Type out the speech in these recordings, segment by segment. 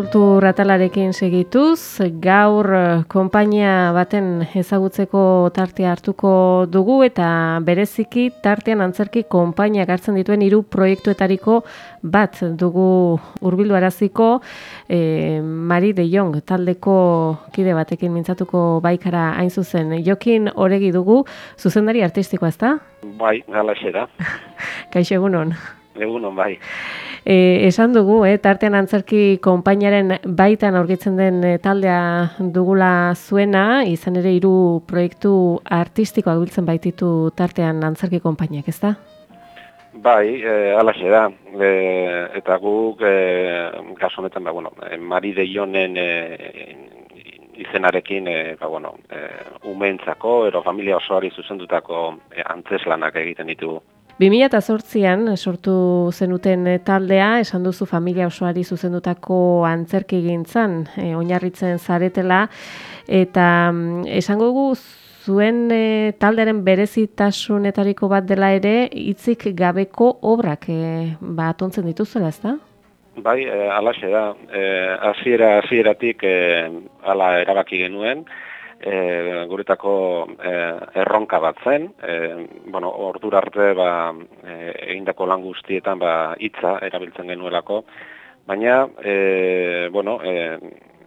kultur atalarekin segituz, gaur eh, konpainia baten ezagutzeko tartea hartuko dugu eta bereziki tartean antzerki konpainia hartzen dituen hiru proiektuetariko bat dugu hurbildu araziko eh, Mari de Jong taldeko kide batekin mintzatuko baikara hain zuzen. Jokin oregi dugu zuzendari artistikoa ezta? Bai, galaxe da. Kaixo egunon. Egunon, bai. E, esan dugu, eh, tartean antzerki konpainaren baitan aurkitzen den eh, taldea dugula zuena, izan ere hiru proiektu artistikoak biltzen baititu tartean antzerki konpainiak, ez da? Bai, e, alaxe da. E, eta guk, e, kaso honetan, ba, bueno, Mari de Ionen e, izenarekin, e, ba, bueno, e, umeentzako, ero familia osoari zuzendutako e, antzeslanak egiten ditugu. 2008an sortu zenuten eh, taldea, esan duzu familia osoari zuzendutako antzerki gintzan, e, oinarritzen zaretela, eta mm, esango gu zuen e, talderen berezitasunetariko bat dela ere, hitzik gabeko obrak e, ba, atontzen dituzuela, ez da? Bai, e, alaxe da. E, hasiera hasieratik e, ala erabaki genuen, e, guretako e, erronka bat zen, e, bueno, ordura arte ba, e, egindako lan guztietan ba, hitza erabiltzen genuelako, baina, e, bueno, e,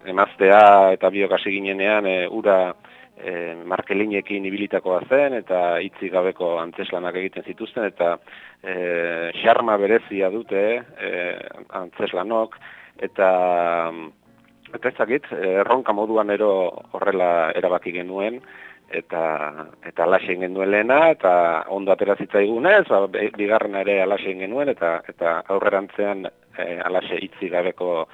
emaztea eta biok ginenean e, ura e, markelinekin ibilitakoa zen eta hitzik gabeko antzeslanak egiten zituzten eta e, xarma berezia dute e, antzeslanok eta Eta ez dakit, erronka moduan ero horrela erabaki genuen, eta eta alaxen genuen lehena, eta ondo atera zitzaigunez, ba, bigarrena ere alaxen genuen, eta eta aurrerantzean e, alaxe itzi gabeko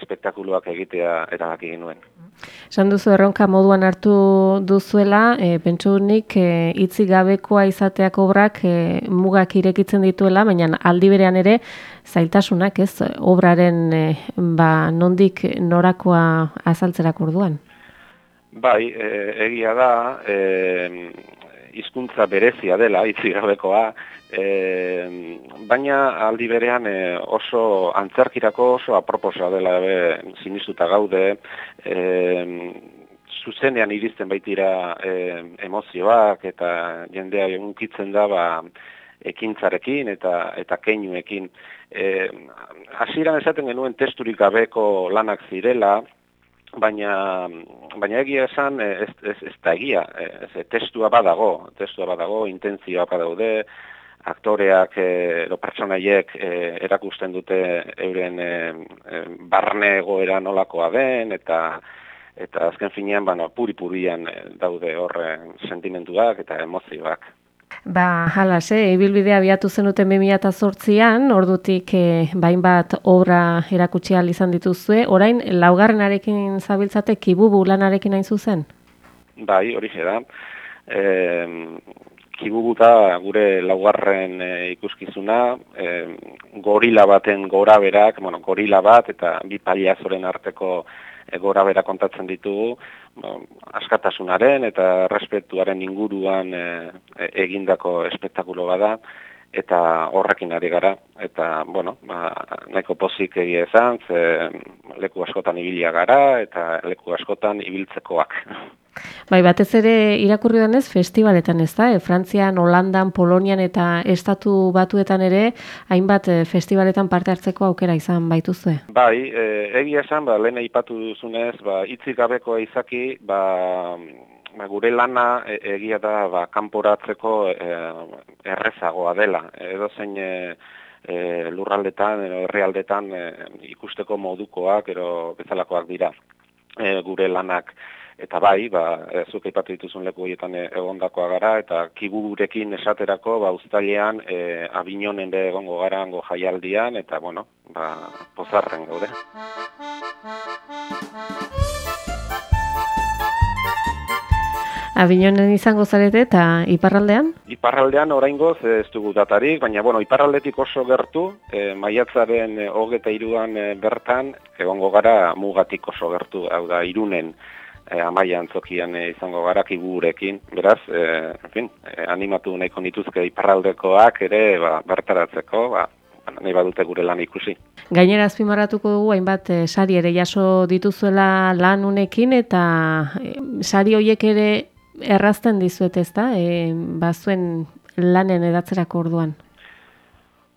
espektakuluak egitea erabaki genuen. Esan duzu erronka moduan hartu duzuela, e, pentsu nik e, itzi gabekoa izateak obrak e, mugak irekitzen dituela, baina aldi berean ere zailtasunak ez obraren e, ba, nondik norakoa azaltzerak orduan? Bai, e, egia da, e, hizkuntza berezia dela, itzi gabekoa, e, baina aldi berean e, oso antzerkirako oso aproposa dela be, sinistuta gaude, e, zuzenean iristen baitira e, emozioak eta jendea egunkitzen da ba, ekintzarekin eta eta keinuekin. E, hasieran esaten genuen testurik gabeko lanak zirela, baina baina egia esan ez, ez, ez da egia, ez, testua badago, testua badago, intentzioa badaude, aktoreak edo pertsonaiek e, erakusten dute euren e, barne egoera nolakoa den eta eta azken finean bana puri-purian daude horre sentimenduak eta emozioak. Ba, hala, ze, ibilbidea biatu zenuten 2008an, ordutik e, bain bat obra erakutsi izan dituzue, orain laugarrenarekin zabiltzate kibubu lanarekin hain zuzen? Bai, hori da. E, kibubuta gure laugarren e, ikuskizuna, e, gorila baten gora berak, bueno, gorila bat eta bi paliazoren arteko gora bera kontatzen ditugu, ba, askatasunaren eta respetuaren inguruan e, e, egindako espektakulo bada, eta horrekin ari gara, eta, bueno, ba, nahiko pozik egia ezan, ze leku askotan ibilia gara, eta leku askotan ibiltzekoak. Bai, batez ere irakurri denez festivaletan ez da, e, Frantzian, Holandan, Polonian eta Estatu Batuetan ere, hainbat e, festivaletan parte hartzeko aukera izan baituzue. Bai, e, egia esan, ba, lehen aipatu duzunez, ba, itzik gabekoa izaki, ba, ba, gure lana e, egia da ba, kanporatzeko e, errezagoa dela. Edo zein e, e, lurraldetan, herrialdetan e, ikusteko modukoak, edo bezalakoak dira e, gure lanak. Eta bai, ba, e, zuk aipatu dituzun leku horietan e, egondakoa gara, eta kiburekin esaterako, ba, ustalean, e, abinonen be egongo gara, jaialdian, eta, bueno, ba, pozarren gaude. Abinonen izango zarete eta iparraldean? Iparraldean oraingoz ez dugu datarik, baina bueno, iparraldetik oso gertu, e, maiatzaren hogeta iruan e, bertan, egongo gara mugatik oso gertu, hau da, irunen e, amaia antzokian e, izango gara kigurekin, beraz, e, en fin, e, animatu nahiko nituzke iparraldekoak ere ba, bertaratzeko, ba, nahi badute gure lan ikusi. Gainera azpimarratuko dugu hainbat sari ere jaso dituzuela lan unekin eta sari hoiek ere errazten dizuet ez da, e, bazuen lanen edatzerako orduan?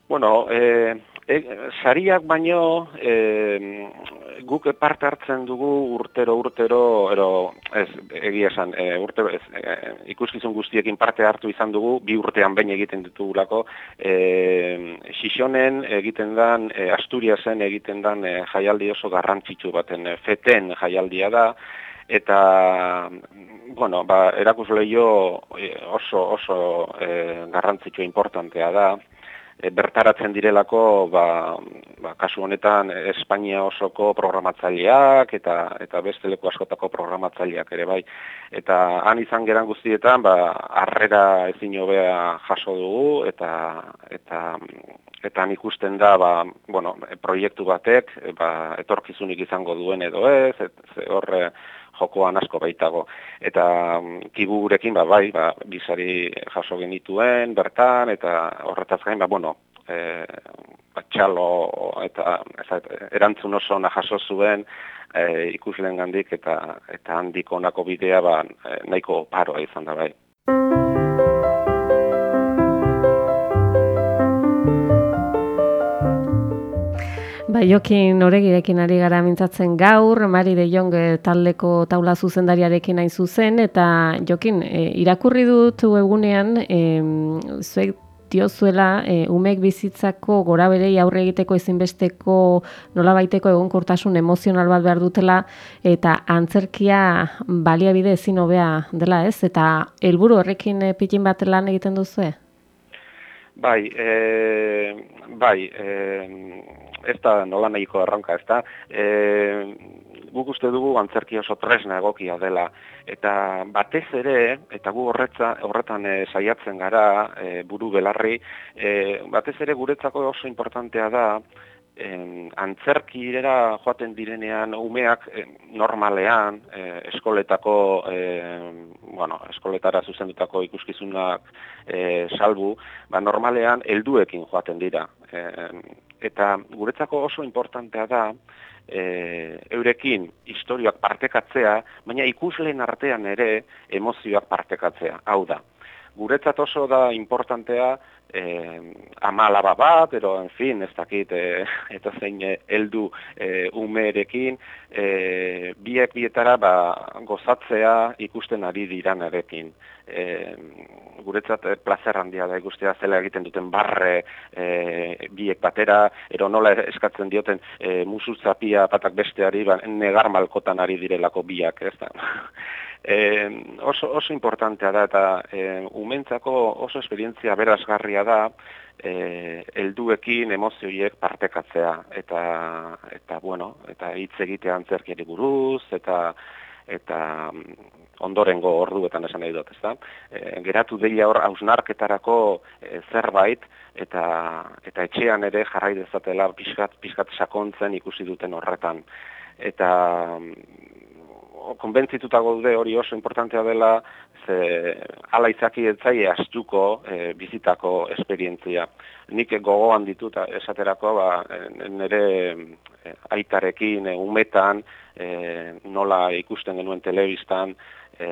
Bueno, e, e, sariak baino e, guk parte hartzen dugu urtero urtero ero ez egia esan e, urte ez, e, ikuskizun guztiekin parte hartu izan dugu bi urtean bain egiten ditugulako e, Xixonen egiten dan e, Asturiasen egiten dan e, jaialdi oso garrantzitsu baten e, feten jaialdia da eta bueno, ba, erakus lehio eh, oso, oso e, garrantzitsua importantea da, e, bertaratzen direlako, ba, ba, kasu honetan, Espainia osoko programatzaileak, eta eta beste leku askotako programatzaileak ere bai. Eta han izan geran guztietan, ba, arrera ezin hobea jaso dugu, eta eta eta han ikusten da, ba, bueno, proiektu batek, ba, etorkizunik izango duen edo ez, et, horre, jokoan asko baitago. Eta mm, kiburekin, ba, bai, ba, bizari jaso genituen, bertan, eta horretaz gain, ba, bueno, e, batxalo, eta erantzun oso na jaso zuen, e, ikuslen gandik, eta, eta handiko nako bidea, ba, e, nahiko paroa izan da, bai. Ba, Jokin Oregirekin ari gara mintzatzen gaur, Mari de Jong eh, taldeko taula zuzendariarekin hain zuzen, eta Jokin, e, irakurri dut egunean, e, zuek diozuela, e, umek bizitzako gora berei aurre egiteko ezinbesteko nola baiteko egonkortasun emozional bat behar dutela, eta antzerkia baliabide ezin hobea dela ez, eta helburu horrekin e, pikin bat lan egiten duzu? Bai, e, bai, e, ez da nola nahiko erronka, ez da, e, guk uste dugu antzerki oso tresna egokia dela, eta batez ere, eta gu horretza, horretan e, saiatzen gara, e, buru belarri, e, batez ere guretzako oso importantea da, en, antzerkirera joaten direnean umeak normalean eskoletako e, bueno, eskoletara zuzendutako ikuskizunak e, salbu, ba, normalean helduekin joaten dira. E, eta guretzako oso importantea da e, eurekin historioak partekatzea, baina ikusleen artean ere emozioak partekatzea. Hau da, guretzat oso da importantea e, amalaba bat, ero, en fin, ez dakit, e, eta zein heldu e, umerekin, e, biek bietara ba, gozatzea ikusten ari diranarekin. E, guretzat e, placer handia da ikustea zela egiten duten barre e, biek batera, ero nola eskatzen dioten e, musu zapia patak besteari, ba, negar malkotan ari direlako biak, ez da. E, oso, oso importantea da eta e, umentzako oso esperientzia berazgarria da e, elduekin emozioiek partekatzea eta eta bueno eta hitz egitea antzerkiari buruz eta eta ondorengo orduetan esan nahi dut, ezta? E, geratu deia hor hausnarketarako e, zerbait eta eta etxean ere jarrai dezatela pixkat pixkat sakontzen ikusi duten horretan. eta konbentzituta gaude hori oso importantea dela, ze ala izaki etzai astuko e, bizitako esperientzia. Nik gogoan ditut esaterako, ba, nire e, aitarekin, e, umetan, e, nola ikusten genuen telebistan, e,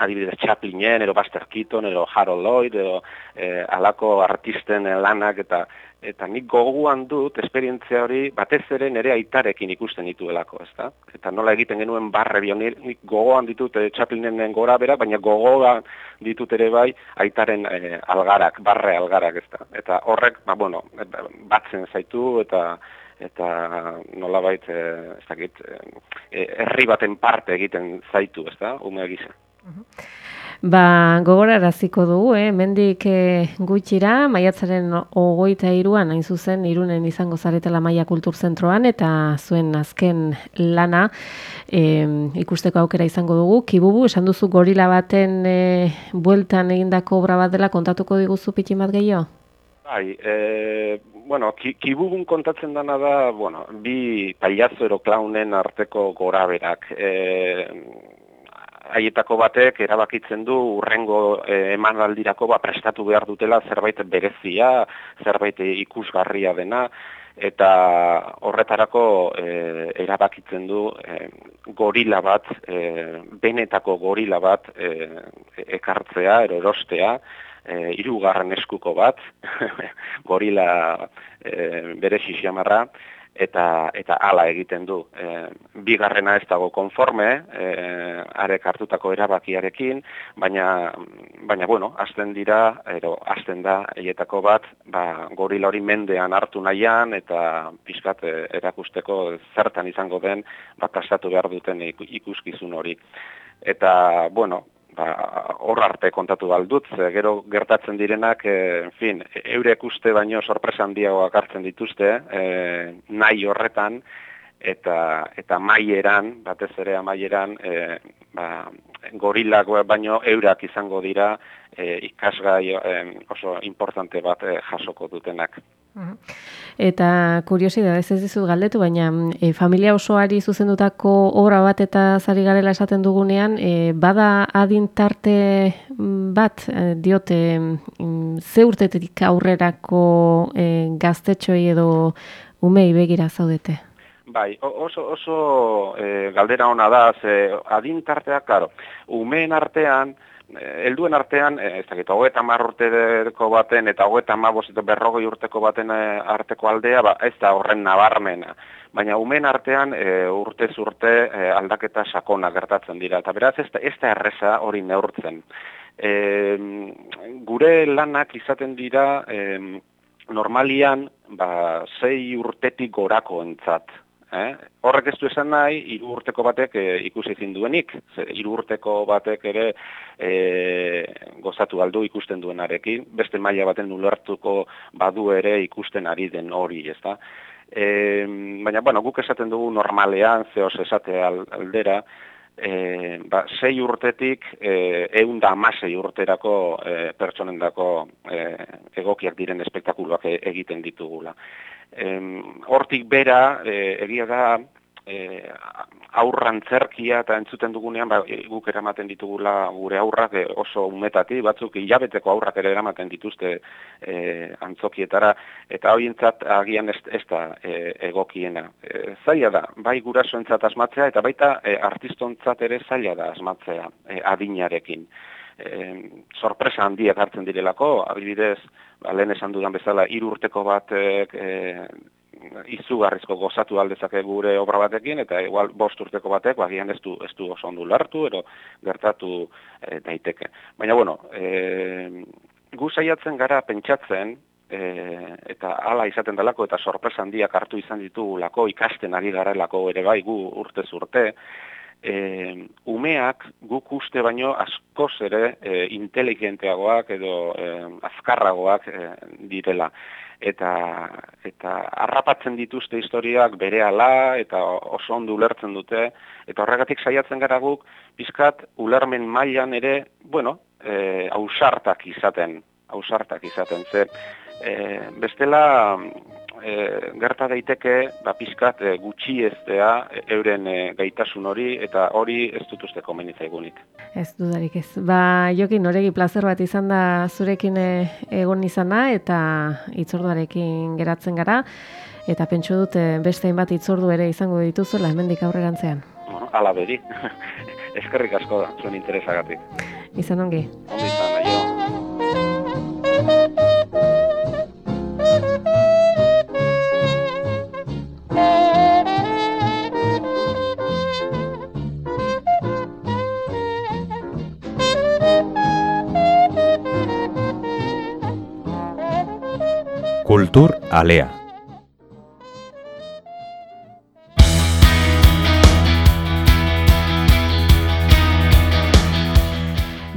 adibidez Chaplinen, ero Buster Keaton, ero Harold Lloyd, ero e, alako artisten lanak, eta eta nik goguan dut esperientzia hori batez ere nere aitarekin ikusten dituelako, ezta? Eta nola egiten genuen barre bio nik gogoan ditut e, Chaplinen gora berak, baina gogoan ditut ere bai aitaren e, algarak, barre algarak, ezta? Eta horrek, ba bueno, batzen zaitu eta eta nolabait eh ez dakit herri baten parte egiten zaitu, ezta? Ume gisa. Ba, gogoraraziko dugu, eh? mendik eh, gutxira, maiatzaren ogoita iruan, hain zuzen, irunen izango zaretela maia kulturzentroan, eta zuen azken lana eh, ikusteko aukera izango dugu. Kibubu, esan duzu gorila baten eh, bueltan egindako obra bat dela, kontatuko diguzu pitxin bat gehiago? Bai, e, bueno, ki, kibubun kontatzen dana da, bueno, bi paiazo ero klaunen arteko goraberak. E, haietako batek erabakitzen du urrengo e, emanaldirako ba prestatu behar dutela zerbait berezia, zerbait ikusgarria dena eta horretarako e, erabakitzen du e, gorila bat, e, benetako gorila bat e, ekartzea, ero erostea, e, irugarren eskuko bat, gorila e, bere xixamarra, eta eta hala egiten du. E, bigarrena ez dago konforme, e, arek hartutako erabakiarekin, baina baina bueno, hasten dira edo hasten da eietako bat, ba gorila hori mendean hartu nahian eta pizkat e, erakusteko zertan izango den bat behar duten ikuskizun hori. Eta, bueno, ba, hor arte kontatu baldut, gero gertatzen direnak, e, en fin, eurek uste baino sorpresa handiagoak hartzen dituzte, e, nahi horretan, eta eta maieran, batez ere amaieran, e, ba, gorilak baino eurak izango dira e, ikasgai e, oso importante bat e, jasoko dutenak. Eta kuriosidad ez dizut galdetu, baina e, familia osoari zuzendutako obra bat eta zari garela esaten dugunean, e, bada adintarte mm, bat e, diote mm, ze urtetik aurrerako e, gaztetxoi edo umei begira zaudete? Bai, oso, oso e, galdera ona da, ze adintartea, karo, umeen artean, helduen artean, eh, ez dakit, hogeta urteko baten eta hogeta marrot eta berrogoi urteko baten eh, arteko aldea, ba, ez da horren nabarmena. Baina umen artean e, urte zurte aldaketa sakona gertatzen dira. Eta beraz ez da, ez da erreza hori neurtzen. E, gure lanak izaten dira e, normalian ba, zei urtetik gorako entzat. Eh? Horrek ez du esan nahi, hiru urteko batek e, ikusi ezin duenik. Hiru urteko batek ere e, gozatu aldu ikusten duenarekin, beste maila baten ulertuko badu ere ikusten ari den hori, ezta? E, baina, bueno, guk esaten dugu normalean, zehoz esate aldera, e, ba, sei urtetik e, egun da amasei urterako e, pertsonendako e, egokiak diren espektakuluak e, egiten ditugula hortik bera, e, egia da, e, aurrantzerkia eta entzuten dugunean ba, e, guk eramaten ditugula gure aurrak e, oso umetati, batzuk hilabeteko aurrak ere eramaten dituzte e, antzokietara, eta horientzat agian ez, ez da e, egokiena. E, zaila da, bai gurasoentzat asmatzea eta baita e, artistontzat ere zaila da asmatzea e, adinarekin e, sorpresa handiak hartzen direlako, adibidez, ba, lehen esan dudan bezala, urteko bat e, izugarrizko gozatu aldezake gure obra batekin, eta igual bost urteko batek, bagian ez du, ez du oso ondu lartu, ero gertatu e, daiteke. Baina, bueno, e, gu saiatzen gara pentsatzen, e, eta hala izaten delako, eta sorpresa handiak hartu izan ditugulako, ikasten ari garelako ere bai gu urtez urte, e, umeak guk uste baino askoz ere e, inteligenteagoak edo e, azkarragoak e, direla. Eta, eta harrapatzen dituzte historiak bere ala eta oso ondo ulertzen dute. Eta horregatik saiatzen gara guk, pizkat ulermen mailan ere, bueno, e, ausartak izaten, ausartak izaten. Ze, e, bestela, e, gerta daiteke ba, pizkat e, gutxi eztea e, euren e, gaitasun hori eta hori ez dut uste komenitzaigunik. Ez dudarik ez. Ba, Jokin, horregi plazer bat izan da zurekin e, egon izana eta itzorduarekin geratzen gara eta pentsu dut e, beste hainbat itzordu ere izango dituzuela hemendik aurrerantzean. Bueno, ala beri. Eskerrik asko da, zuen interesagatik. Izan ongi. Ongi Kultur Alea.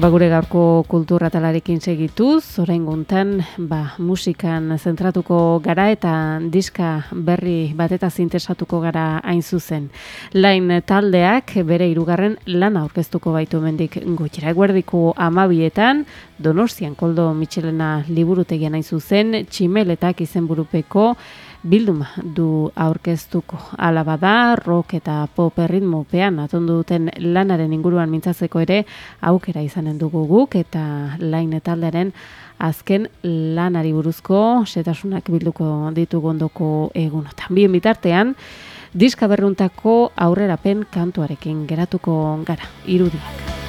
Ba gure gaurko kulturratalarekin segituz, orain guntan, ba, musikan zentratuko gara eta diska berri bateta zintesatuko gara hain zuzen. Lain taldeak bere hirugarren lana aurkeztuko baitu mendik gutxera. Eguerdiko amabietan, donostian koldo Michelena liburutegian hain zuzen, tximeletak izenburupeko bilduma du aurkeztuko. Ala bada, rock eta pop erritmopean atondu duten lanaren inguruan mintzatzeko ere aukera izanen dugu guk eta lain taldearen azken lanari buruzko setasunak bilduko ditu gondoko egunotan. Bien bitartean, diska berruntako aurrerapen kantuarekin geratuko gara, irudiak.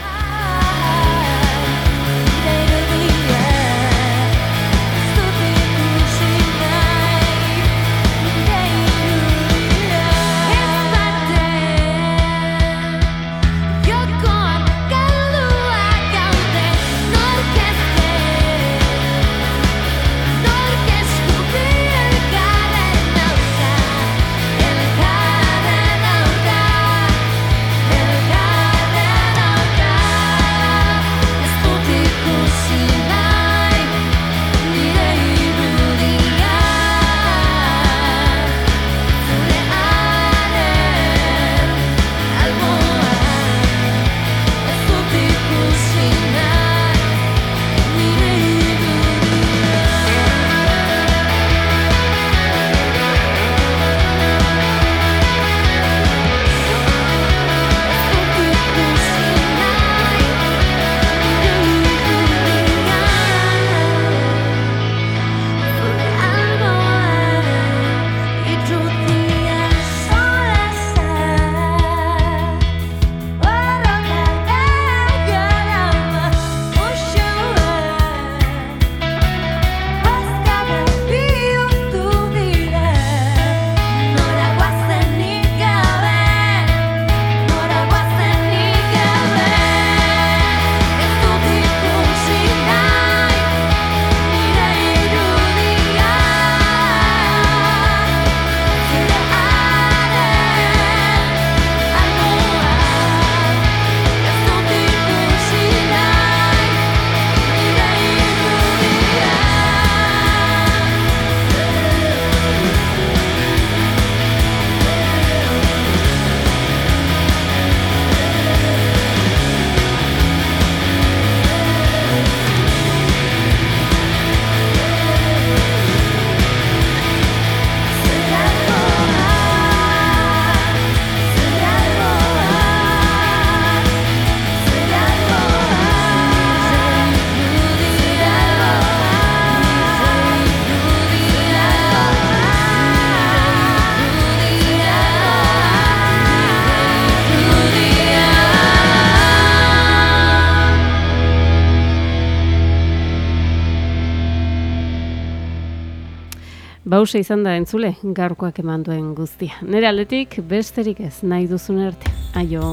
Bauze izan da entzule, gaurkoak eman duen guztia. Nere aldetik, besterik ez, nahi duzun erte. Aio.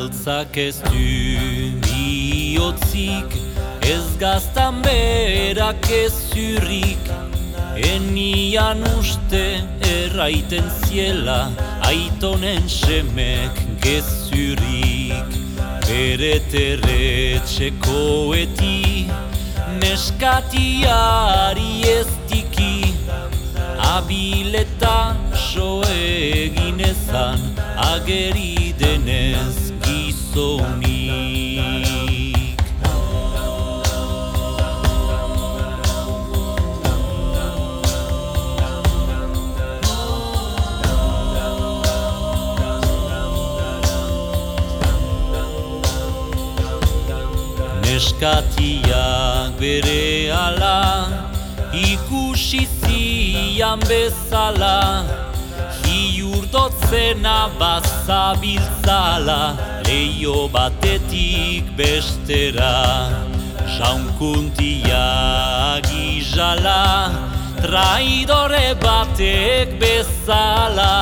Altzak ez du bihotzik Ez gaztan berak ez zurrik. Enian uste erraiten ziela Aitonen semek gezurik bere terretxekoeti neskatiari ez diki. Abileta so eginezan ageri denez gizonik Neskatiak bere ala ikusi zian bezala Hiurdotzena bazabiltzala leio batetik bestera Jaunkuntia gizala traidore batek bezala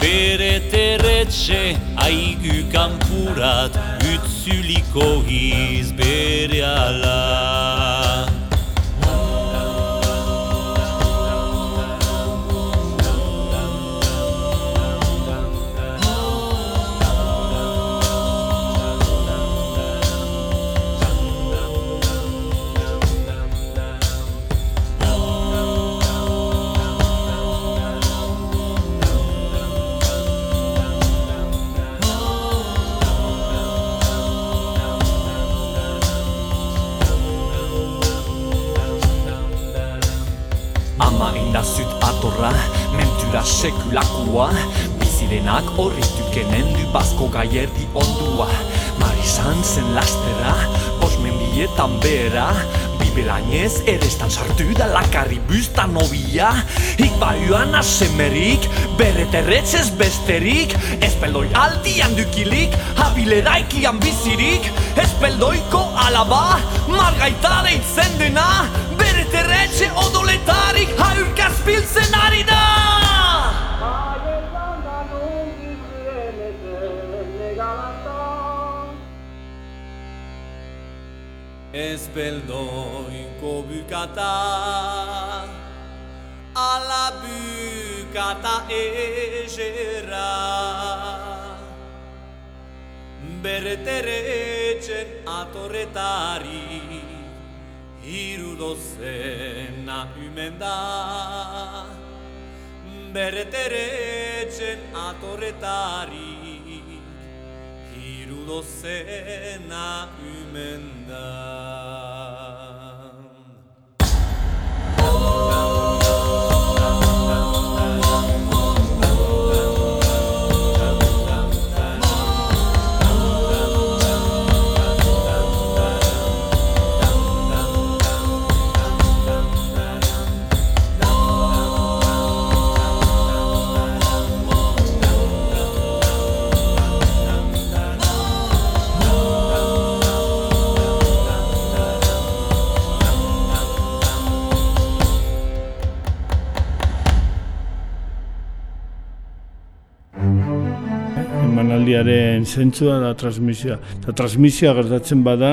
Bere terretxe aigu kanpurat utzuliko giz bere ala sekulakua Bizirenak horritukenen du bazko gaierdi ondua. Marizan zen lastera, osmen bietan behera. Bibelainez erestan sartu da lakarri buzta nobia. Ik baiuan asemerik, bere terretzez besterik. Espeldoi aldian dukilik, habileraikian bizirik. Espeldoiko alaba, margaita deitzen dena. Bere terretxe odoletarik haurkaz biltzen ari da Espeldoiko bukata Ala bukata ezera Bere teretxen atorretari Hiru dozena umen da. Bere teretxen atorretari Hiru dozena umen da zentzua da transmisioa. Eta transmisioa gertatzen bada,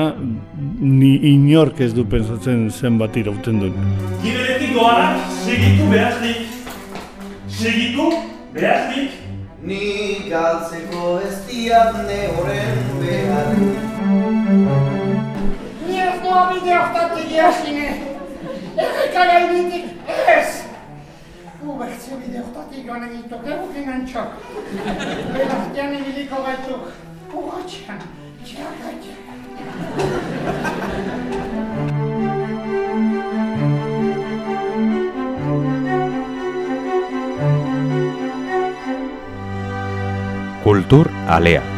ni inork ez du pensatzen zenbat irauten duen. Giberetik doanak segitu behaznik. Segitu behaznik. Ni galtzeko ez diatne horren behar Ni ez doa bide hortatik jasine. Erreka gainetik ez. Cultur Alea.